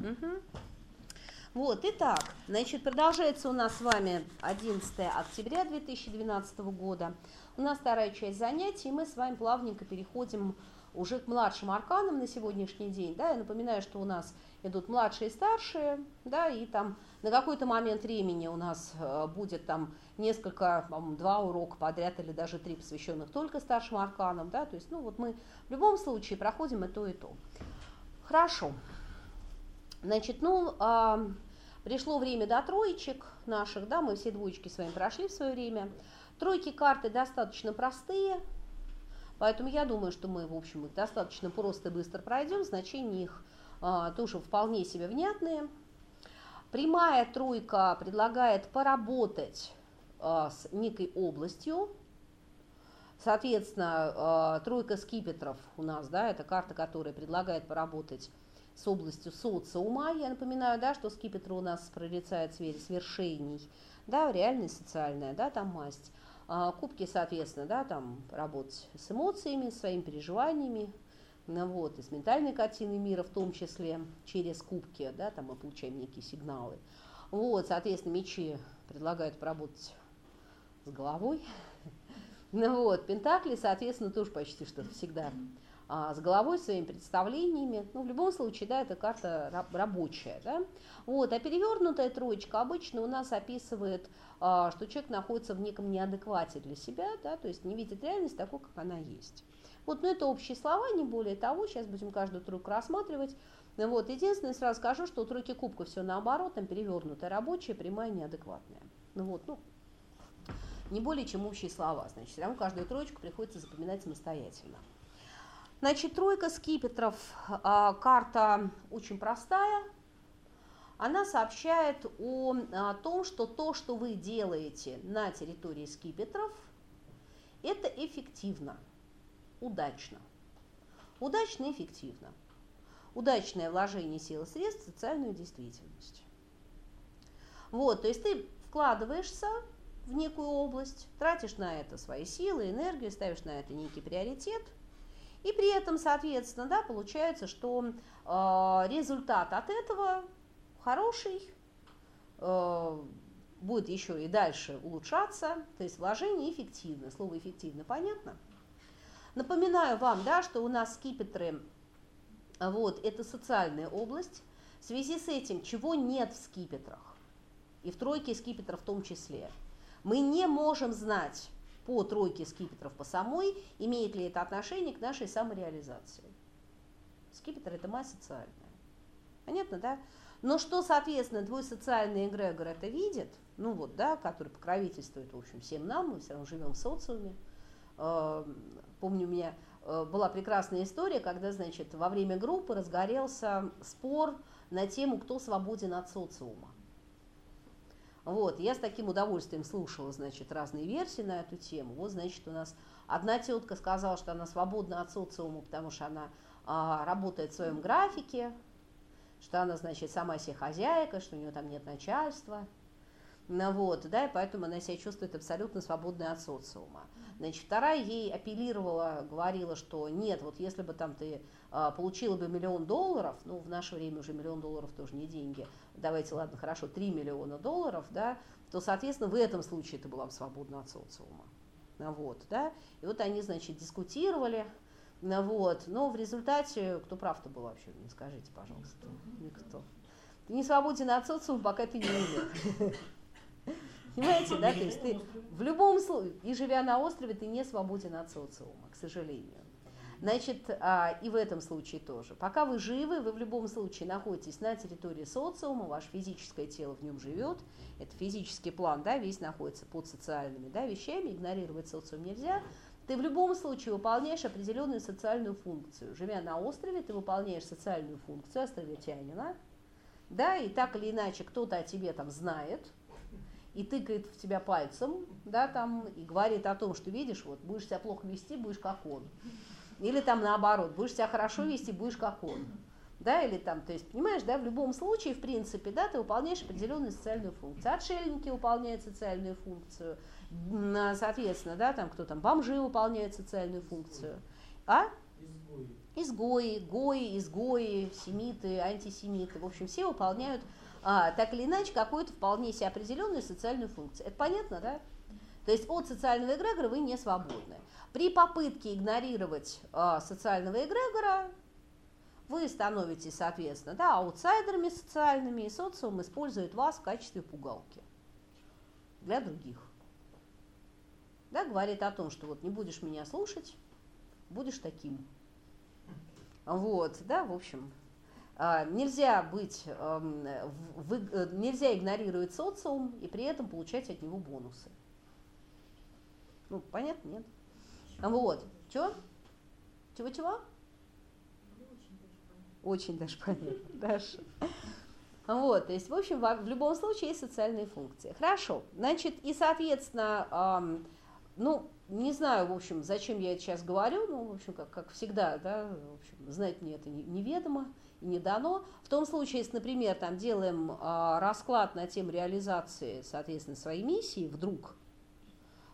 Угу. Вот, итак, значит, продолжается у нас с вами 11 октября 2012 года. У нас вторая часть занятий, и мы с вами плавненько переходим уже к младшим арканам на сегодняшний день. Да, я напоминаю, что у нас идут младшие и старшие, да, и там на какой-то момент времени у нас э, будет там несколько, два урока подряд или даже три посвященных только старшим арканам, да, то есть, ну вот мы в любом случае проходим и то, и то. Хорошо. Значит, ну, а, пришло время до троечек наших, да, мы все двоечки с вами прошли в свое время. Тройки карты достаточно простые, поэтому я думаю, что мы, в общем, их достаточно просто и быстро пройдем, значения их а, тоже вполне себе внятные. Прямая тройка предлагает поработать а, с некой областью, Соответственно, а, тройка скипетров у нас, да, это карта, которая предлагает поработать с областью социума. Я напоминаю, да, что скипетр у нас прорицает свершений, да, реальность социальная, да, там масть. А кубки, соответственно, да, там работать с эмоциями, своими переживаниями, ну, вот, и с ментальной картиной мира в том числе, через кубки, да, там мы получаем некие сигналы. Вот, соответственно, мечи предлагают поработать с головой. Ну вот, пентакли, соответственно, тоже почти что всегда а, с головой, своими представлениями. Ну, в любом случае, да, эта карта рабочая, да. Вот, а перевернутая троечка обычно у нас описывает, а, что человек находится в неком неадеквате для себя, да, то есть не видит реальность такой, как она есть. Вот, но это общие слова, не более того, сейчас будем каждую тройку рассматривать. Вот, единственное, сразу скажу, что у тройки кубков все наоборот, там перевернутая рабочая, прямая, неадекватная. Ну вот, ну, не более чем общие слова, значит, все равно каждую троечку приходится запоминать самостоятельно. Значит, тройка скипетров, а, карта очень простая. Она сообщает о, о том, что то, что вы делаете на территории скипетров, это эффективно, удачно. Удачно и эффективно. Удачное вложение сил и средств в социальную действительность. Вот, то есть ты вкладываешься в некую область, тратишь на это свои силы, энергию, ставишь на это некий приоритет – и при этом, соответственно, да, получается, что э, результат от этого хороший, э, будет еще и дальше улучшаться, то есть вложение эффективно. Слово эффективно понятно? Напоминаю вам, да, что у нас скипетры, вот, это социальная область. В связи с этим, чего нет в скипетрах, и в тройке скипетров в том числе, мы не можем знать, по тройке скипетров по самой, имеет ли это отношение к нашей самореализации. Скипетр – это мать социальная. Понятно, да? Но что, соответственно, твой социальный эгрегор это видит, ну вот, да, который покровительствует, в общем, всем нам, мы все равно живем в социуме. Э, помню, у меня э, была прекрасная история, когда, значит, во время группы разгорелся спор на тему, кто свободен от социума. Вот, я с таким удовольствием слушала, значит, разные версии на эту тему. Вот, значит, у нас одна тетка сказала, что она свободна от социума, потому что она а, работает в своем графике, что она, значит, сама себе хозяйка, что у нее там нет начальства. Ну, вот, да, и поэтому она себя чувствует абсолютно свободной от социума. Значит, вторая ей апеллировала, говорила, что нет, вот если бы там ты а, получила бы миллион долларов, ну, в наше время уже миллион долларов тоже не деньги, давайте, ладно, хорошо, 3 миллиона долларов, да, то, соответственно, в этом случае ты была бы свободна от социума. Ну, вот, да, и вот они, значит, дискутировали, ну, вот, но в результате, кто прав-то был вообще, не скажите, пожалуйста, никто. Ты не свободен от социума, пока ты не умер. Понимаете, да? То есть ты в любом случае, и живя на острове, ты не свободен от социума, к сожалению. Значит, а, и в этом случае тоже. Пока вы живы, вы в любом случае находитесь на территории социума, ваше физическое тело в нем живет, это физический план, да, весь находится под социальными да, вещами, игнорировать социум нельзя. Ты в любом случае выполняешь определенную социальную функцию. Живя на острове, ты выполняешь социальную функцию островитянина, да, и так или иначе кто-то о тебе там знает, и тыкает в тебя пальцем, да, там, и говорит о том, что видишь, вот, будешь себя плохо вести, будешь как он. Или там наоборот, будешь себя хорошо вести, будешь как он. Да, или там, то есть, понимаешь, да, в любом случае, в принципе, да, ты выполняешь определенную социальную функцию. Отшельники выполняют социальную функцию, соответственно, да, там кто там, бомжи выполняют социальную функцию. А? Изгои изгои, гои, изгои, семиты, антисемиты, в общем, все выполняют а, так или иначе какую-то вполне себе определенную социальную функцию. Это понятно, да? То есть от социального эгрегора вы не свободны. При попытке игнорировать а, социального эгрегора вы становитесь, соответственно, да, аутсайдерами социальными, и социум использует вас в качестве пугалки для других. Да, говорит о том, что вот не будешь меня слушать, будешь таким. Вот, да, в общем, нельзя быть, эм, э, нельзя игнорировать социум и при этом получать от него бонусы. Ну, понятно, нет? Вот. Чего? Чего-чего? Очень даже понятно. Даже. Вот, то есть, в общем, в любом случае есть социальные функции. Хорошо, значит, и, соответственно, эм, ну, не знаю, в общем, зачем я это сейчас говорю, ну, в общем, как, как всегда, да, в общем, знать мне это неведомо и не дано. В том случае, если, например, там делаем э, расклад на тему реализации, соответственно, своей миссии, вдруг,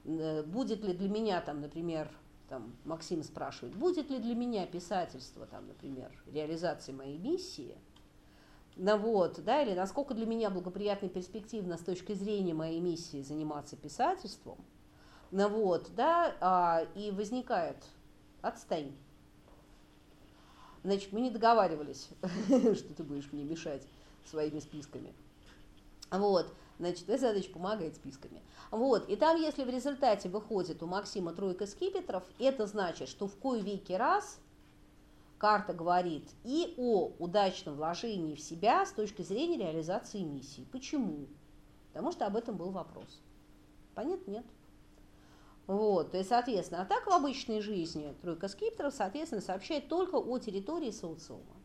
э, будет ли для меня, там, например, там, Максим спрашивает, будет ли для меня писательство, там, например, реализации моей миссии, ну вот, да, или насколько для меня благоприятно и перспективно с точки зрения моей миссии заниматься писательством – ну вот, да, а, и возникает, отстань. Значит, мы не договаривались, что ты будешь мне мешать своими списками. Вот, значит, твоя задача помогать списками. Вот, и там, если в результате выходит у Максима тройка скипетров, это значит, что в кой веки раз карта говорит и о удачном вложении в себя с точки зрения реализации миссии. Почему? Потому что об этом был вопрос. Понятно? Нет. Вот, то есть, соответственно, а так в обычной жизни тройка скипетров, соответственно, сообщает только о территории социума.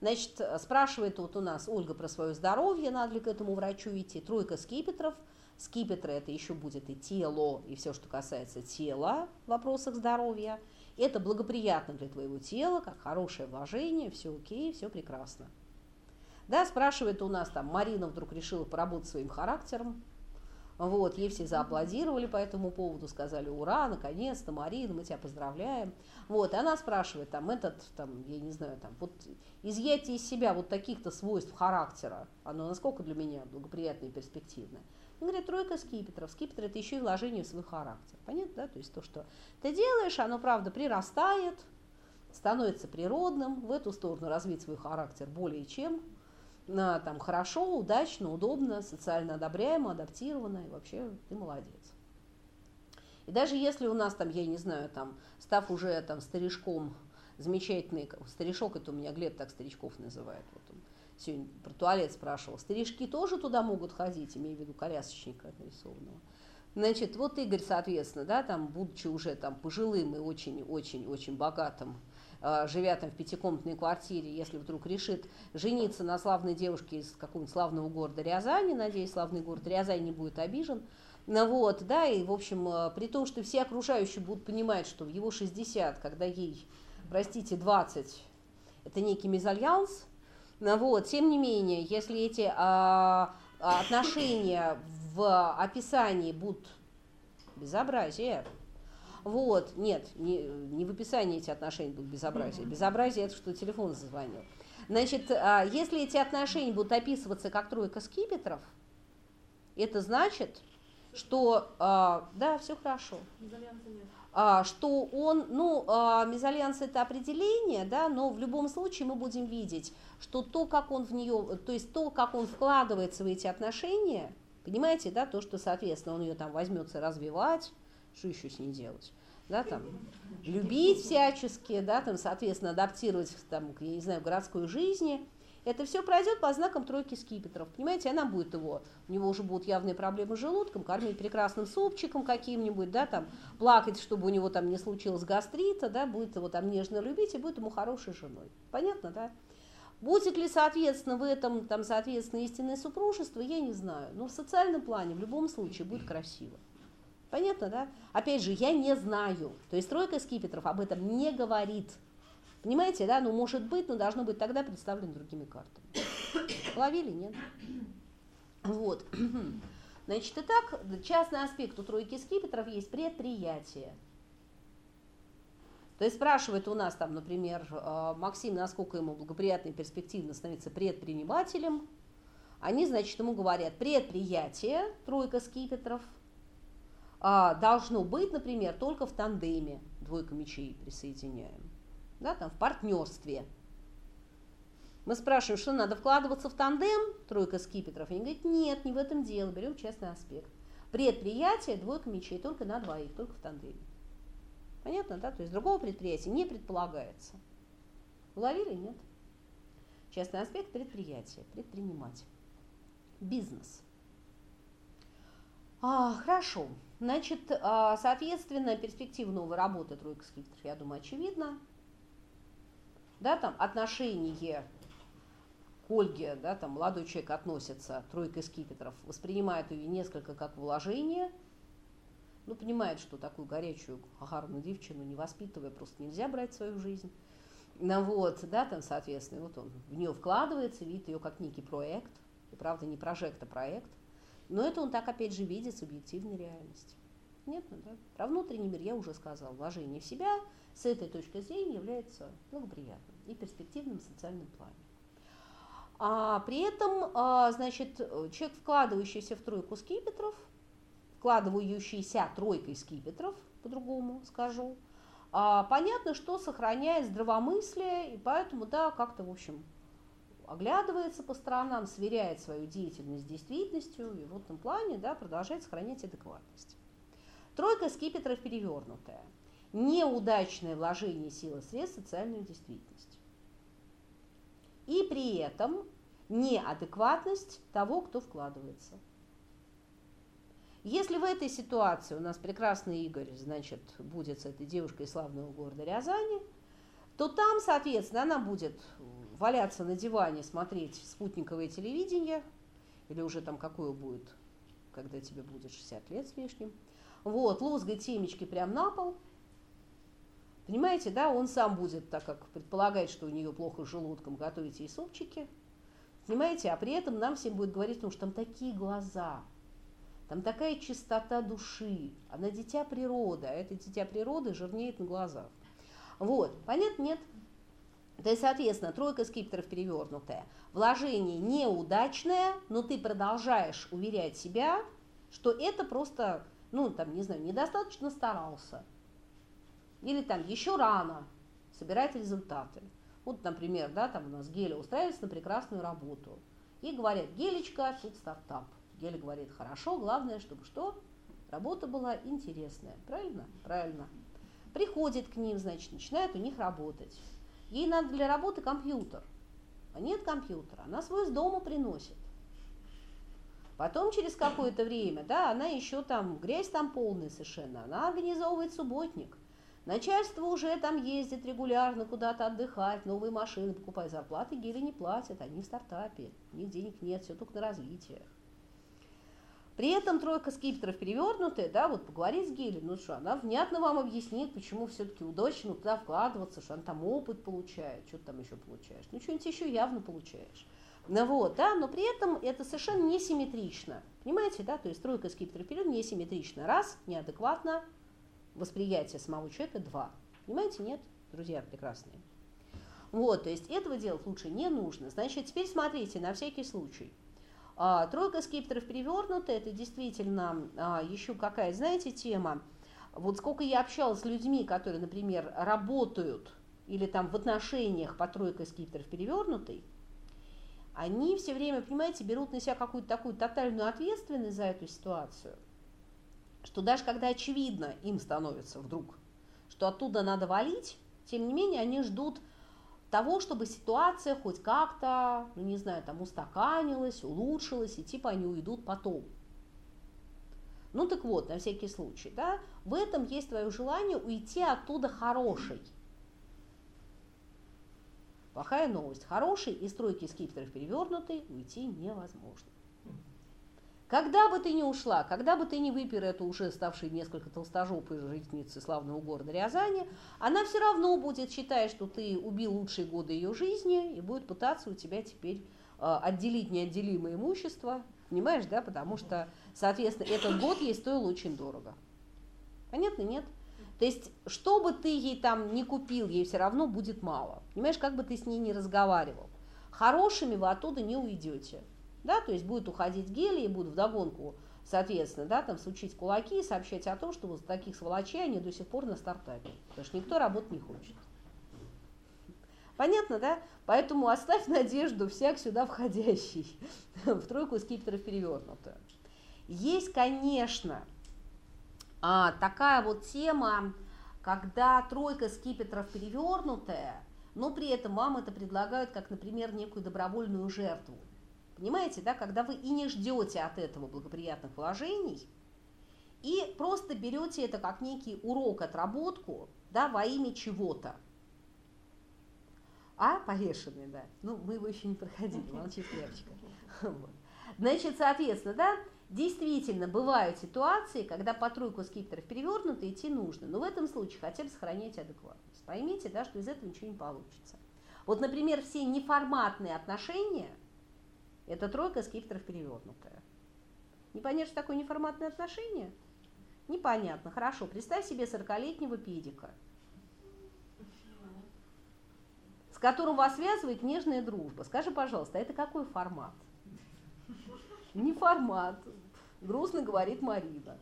Значит, спрашивает вот у нас Ольга про свое здоровье, надо ли к этому врачу идти. Тройка скипетров. Скипетры это еще будет и тело, и все, что касается тела в вопросах здоровья. Это благоприятно для твоего тела, как хорошее вложение, все окей, все прекрасно. Да, спрашивает у нас там, Марина вдруг решила поработать своим характером, вот, ей все зааплодировали по этому поводу, сказали, ура, наконец-то, Марина, мы тебя поздравляем. Вот, и она спрашивает, там, этот, там, я не знаю, там, вот изъятие из себя вот таких-то свойств характера, оно насколько для меня благоприятное и перспективное. Он говорит, тройка скипетров. Скипетр – это еще и вложение в свой характер. Понятно, да? То есть то, что ты делаешь, оно, правда, прирастает, становится природным, в эту сторону развить свой характер более чем – на, там, хорошо, удачно, удобно, социально одобряемо, адаптировано, и вообще ты молодец. И даже если у нас там, я не знаю, там, став уже там старичком, замечательный, старичок, это у меня Глеб так старичков называет, вот он сегодня про туалет спрашивал, старички тоже туда могут ходить, имею в виду колясочника нарисованного. Значит, вот Игорь, соответственно, да, там, будучи уже там пожилым и очень-очень-очень богатым живя там в пятикомнатной квартире, если вдруг решит жениться на славной девушке из какого-нибудь славного города Рязани, надеюсь, славный город Рязань не будет обижен, ну вот, да, и, в общем, э, при том, что все окружающие будут понимать, что в его 60, когда ей, простите, 20, это некий мезальянс, ну вот, тем не менее, если эти а, отношения в описании будут безобразие, вот, нет, не, не в описании эти отношения будут безобразие. Безобразие это что телефон зазвонил. Значит, а, если эти отношения будут описываться как тройка скипетров, это значит, что а, да, все хорошо. А, что он, ну, мезальянс это определение, да, но в любом случае мы будем видеть, что то, как он в нее, то есть то, как он вкладывается в эти отношения, понимаете, да, то, что, соответственно, он ее там возьмется развивать, что еще с ней делать? Да, там, любить всячески, да, там, соответственно, адаптировать там, к, я не знаю, городской жизни. Это все пройдет по знакам тройки скипетров. Понимаете, она будет его, у него уже будут явные проблемы с желудком, кормить прекрасным супчиком каким-нибудь, да, там, плакать, чтобы у него там не случилось гастрита, да, будет его там нежно любить и будет ему хорошей женой. Понятно, да? Будет ли, соответственно, в этом, там, соответственно, истинное супружество, я не знаю. Но в социальном плане в любом случае будет красиво. Понятно, да? Опять же, я не знаю. То есть тройка скипетров об этом не говорит. Понимаете, да? Ну, может быть, но должно быть тогда представлено другими картами. Ловили, нет? Вот. Значит, итак, частный аспект у тройки скипетров есть предприятие. То есть спрашивает у нас там, например, э, Максим, насколько ему благоприятно и перспективно становиться предпринимателем. Они, значит, ему говорят, предприятие, тройка скипетров, а, должно быть, например, только в тандеме, двойка мечей присоединяем, да, там в партнерстве. Мы спрашиваем, что надо вкладываться в тандем, тройка скипетров. Они говорят, нет, не в этом дело, берем частный аспект. Предприятие, двойка мечей, только на двоих, только в тандеме. Понятно, да? То есть другого предприятия не предполагается. Уловили? Нет. Частный аспект предприятия, предприниматель. Бизнес. А, хорошо. Значит, а, соответственно, перспектива новой работы тройка скипетров, я думаю, очевидна. Да, там отношение к Ольге, да, там молодой человек относится, тройка скипетров, воспринимает ее несколько как вложение – ну, понимает, что такую горячую, гарную девчину, не воспитывая, просто нельзя брать в свою жизнь. Ну вот, да, там, соответственно, вот он в нее вкладывается, видит ее как некий проект, и правда не прожект, а проект. Но это он так, опять же, видит с объективной реальности. Нет, ну, да. Про внутренний мир я уже сказал. Вложение в себя с этой точки зрения является благоприятным и перспективным в социальном плане. А при этом, а, значит, человек, вкладывающийся в тройку скипетров, вкладывающийся тройкой скипетров, по-другому скажу, а, понятно, что сохраняет здравомыслие, и поэтому, да, как-то, в общем, оглядывается по сторонам, сверяет свою деятельность с действительностью, и в этом плане, да, продолжает сохранять адекватность. Тройка скипетров перевернутая. Неудачное вложение силы средств в социальную действительность. И при этом неадекватность того, кто вкладывается. Если в этой ситуации у нас прекрасный Игорь, значит, будет с этой девушкой славного города Рязани, то там, соответственно, она будет валяться на диване, смотреть спутниковое телевидение, или уже там какое будет, когда тебе будет 60 лет с лишним, вот, лузгать темечки прям на пол, Понимаете, да, он сам будет, так как предполагает, что у нее плохо с желудком, готовить ей супчики. Понимаете, а при этом нам всем будет говорить, ну что там такие глаза, там такая чистота души, она дитя природы, а это дитя природы жирнеет на глазах. Вот, понятно? Нет. То есть, соответственно, тройка скипетров перевернутая. Вложение неудачное, но ты продолжаешь уверять себя, что это просто, ну, там, не знаю, недостаточно старался. Или там еще рано собирать результаты. Вот, например, да, там у нас Геля устраивается на прекрасную работу. И говорят, Гелечка, тут стартап. Геля говорит, хорошо, главное, чтобы что? Работа была интересная. Правильно? Правильно. Приходит к ним, значит, начинает у них работать. Ей надо для работы компьютер. А нет компьютера, она свой из дома приносит. Потом через какое-то время, да, она еще там, грязь там полная совершенно, она организовывает субботник. Начальство уже там ездит регулярно куда-то отдыхать, новые машины покупать, зарплаты Гели не платят, они в стартапе, у них денег нет, все только на развитие. При этом тройка скипетров перевернутая, да, вот поговорить с Гели, ну что, она внятно вам объяснит, почему все-таки удачно туда вкладываться, что она там опыт получает, что ты там еще получаешь. Ну, что-нибудь еще явно получаешь. Ну вот, да, но при этом это совершенно несимметрично. Понимаете, да, то есть тройка скипетров вперед несимметрично. Раз, неадекватно, восприятие самого человека, два. Понимаете, нет, друзья прекрасные. Вот, то есть этого делать лучше не нужно. Значит, теперь смотрите, на всякий случай – тройка скипетров перевернута, это действительно а, еще какая, знаете, тема. Вот сколько я общалась с людьми, которые, например, работают или там в отношениях по тройке скипетров перевернутой, они все время, понимаете, берут на себя какую-то такую тотальную ответственность за эту ситуацию, что даже когда очевидно им становится вдруг, что оттуда надо валить, тем не менее они ждут того, чтобы ситуация хоть как-то, ну не знаю, там устаканилась, улучшилась, и типа они уйдут потом. Ну так вот, на всякий случай, да, в этом есть твое желание уйти оттуда хорошей. Плохая новость. Хороший из стройки скипетров перевернутый уйти невозможно. Когда бы ты ни ушла, когда бы ты не выпер эту уже ставшей несколько толстожопой жительницы славного города Рязани, она все равно будет считать, что ты убил лучшие годы ее жизни и будет пытаться у тебя теперь э, отделить неотделимое имущество, понимаешь, да, потому что, соответственно, этот год ей стоил очень дорого. Понятно, нет? То есть, что бы ты ей там не купил, ей все равно будет мало. Понимаешь, как бы ты с ней не разговаривал. Хорошими вы оттуда не уйдете. Да, то есть будет уходить гели и будут вдогонку, соответственно, да, там сучить кулаки и сообщать о том, что вот таких сволочей они до сих пор на стартапе. Потому что никто работать не хочет. Понятно, да? Поэтому оставь надежду всяк сюда входящий в тройку скипетров перевернутую. Есть, конечно, а, такая вот тема, когда тройка скипетров перевернутая, но при этом вам это предлагают как, например, некую добровольную жертву. Понимаете, да, когда вы и не ждете от этого благоприятных положений, и просто берете это как некий урок, отработку, да, во имя чего-то. А, повешенный, да. Ну, мы его еще не проходили, молчит Левочка. Значит, соответственно, да, Действительно, бывают ситуации, когда по тройку скипетров перевернуто идти нужно, но в этом случае хотя бы сохранять адекватность. Поймите, да, что из этого ничего не получится. Вот, например, все неформатные отношения – это тройка скипетров перевернутая. Непонятно, что такое неформатные отношения? Непонятно. Хорошо, представь себе 40-летнего педика, с которым вас связывает нежная дружба. Скажи, пожалуйста, а это какой формат? не формат, грустно говорит Марина.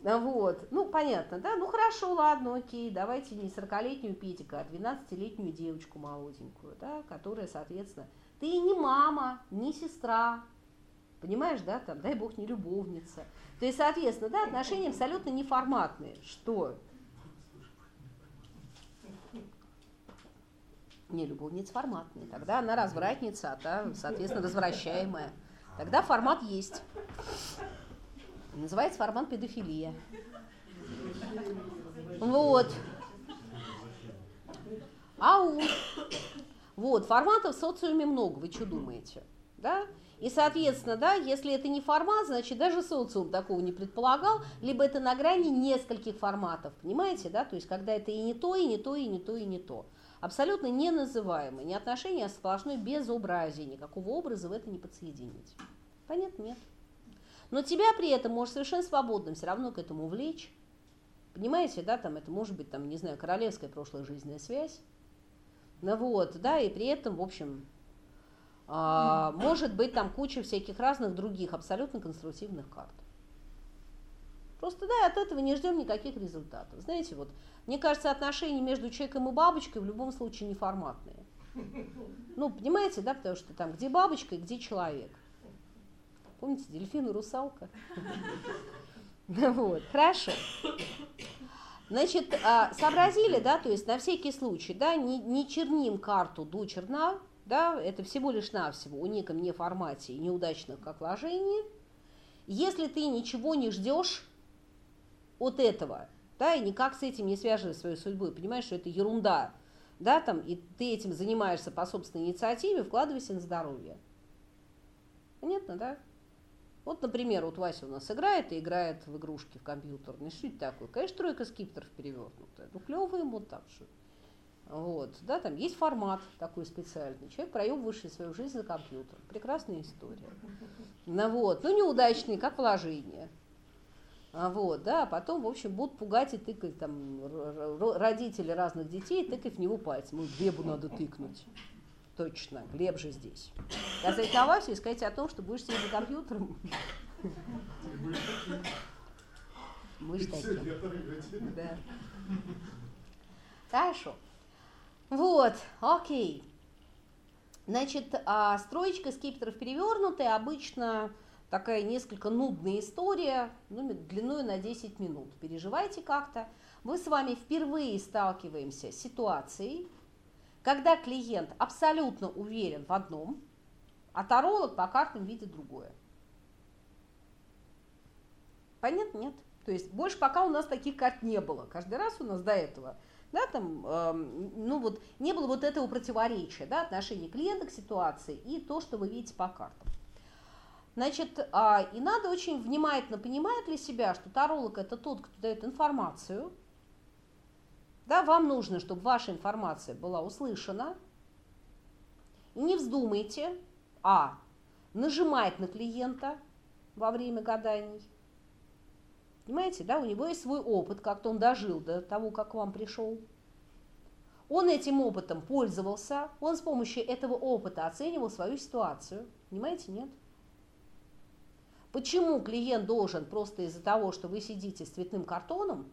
Вот, ну, понятно, да? Ну, хорошо, ладно, окей, давайте не 40-летнюю Петика, а 12-летнюю девочку молоденькую, да, которая, соответственно, ты не мама, не сестра, понимаешь, да, там, дай бог, не любовница. То есть, соответственно, да, отношения абсолютно неформатные. Что? Не, любовница форматная, тогда она развратница, а та, соответственно, развращаемая. Тогда формат есть. Называется формат педофилия. Вот. Ау. Вот, форматов в социуме много, вы что думаете? Да? И, соответственно, да, если это не формат, значит, даже социум такого не предполагал, либо это на грани нескольких форматов, понимаете, да, то есть, когда это и не то, и не то, и не то, и не то. Абсолютно не называемые, не отношения, а сплошное безобразие, никакого образа в это не подсоединить. Понятно? Нет. Но тебя при этом может совершенно свободно все равно к этому влечь. Понимаете, да, там это может быть, там, не знаю, королевская прошлая жизненная связь. Ну вот, да, и при этом, в общем, а, может быть там куча всяких разных других абсолютно конструктивных карт. Просто да, от этого не ждем никаких результатов. Знаете, вот, мне кажется, отношения между человеком и бабочкой в любом случае неформатные. Ну, понимаете, да, потому что там где бабочка и где человек. Помните, дельфин и русалка? Вот, хорошо. Значит, а, сообразили, да, то есть на всякий случай, да, не, не черним карту до черна, да, это всего лишь навсего у неком неформате неудачных как вложений. Если ты ничего не ждешь от этого, да, и никак с этим не связываешь свою судьбу, понимаешь, что это ерунда, да, там, и ты этим занимаешься по собственной инициативе, вкладывайся на здоровье. Понятно, да? Вот, например, вот Вася у нас играет и играет в игрушки в компьютерные. Что это такое? Конечно, тройка скипетров перевернутая. Ну, клево ему так что. Вот, да, там есть формат такой специальный. Человек проебывающий свою жизнь за компьютер. Прекрасная история. Ну вот, ну неудачный, как вложение. А вот, да, а потом, в общем, будут пугать и тыкать там родители разных детей, тыкать в него пальцем. Ну, Глебу надо тыкнуть. Точно, Глеб же здесь. Сказать на Васю и сказать о том, что будешь сидеть за компьютером. Будешь таким. Да. Хорошо. Вот, окей. Значит, а строечка скипетров перевернутая, обычно такая несколько нудная история, ну, длиной на 10 минут. Переживайте как-то. Мы с вами впервые сталкиваемся с ситуацией, когда клиент абсолютно уверен в одном, а таролог по картам видит другое. Понятно? Нет. То есть больше пока у нас таких карт не было. Каждый раз у нас до этого да, там, э, ну вот, не было вот этого противоречия, да, отношения клиента к ситуации и то, что вы видите по картам. Значит, э, и надо очень внимательно понимать для себя, что таролог это тот, кто дает информацию, да, вам нужно, чтобы ваша информация была услышана. И не вздумайте, а, нажимать на клиента во время гаданий. Понимаете, да, у него есть свой опыт, как-то он дожил до того, как к вам пришел. Он этим опытом пользовался, он с помощью этого опыта оценивал свою ситуацию. Понимаете, нет? Почему клиент должен просто из-за того, что вы сидите с цветным картоном,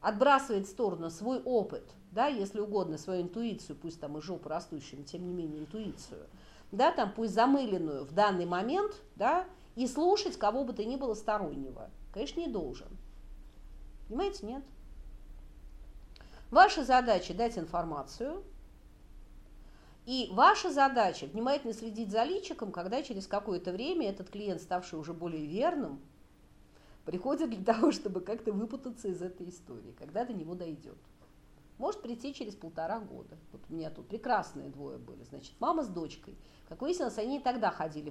отбрасывает в сторону свой опыт, да, если угодно, свою интуицию, пусть там и жопу растущую, но тем не менее интуицию, да, там пусть замыленную в данный момент, да, и слушать кого бы то ни было стороннего. Конечно, не должен. Понимаете, нет? Ваша задача дать информацию, и ваша задача внимательно следить за личиком, когда через какое-то время этот клиент, ставший уже более верным, приходит для того, чтобы как-то выпутаться из этой истории, когда до него дойдет. Может прийти через полтора года. Вот у меня тут прекрасные двое были. Значит, мама с дочкой. Как выяснилось, они и тогда ходили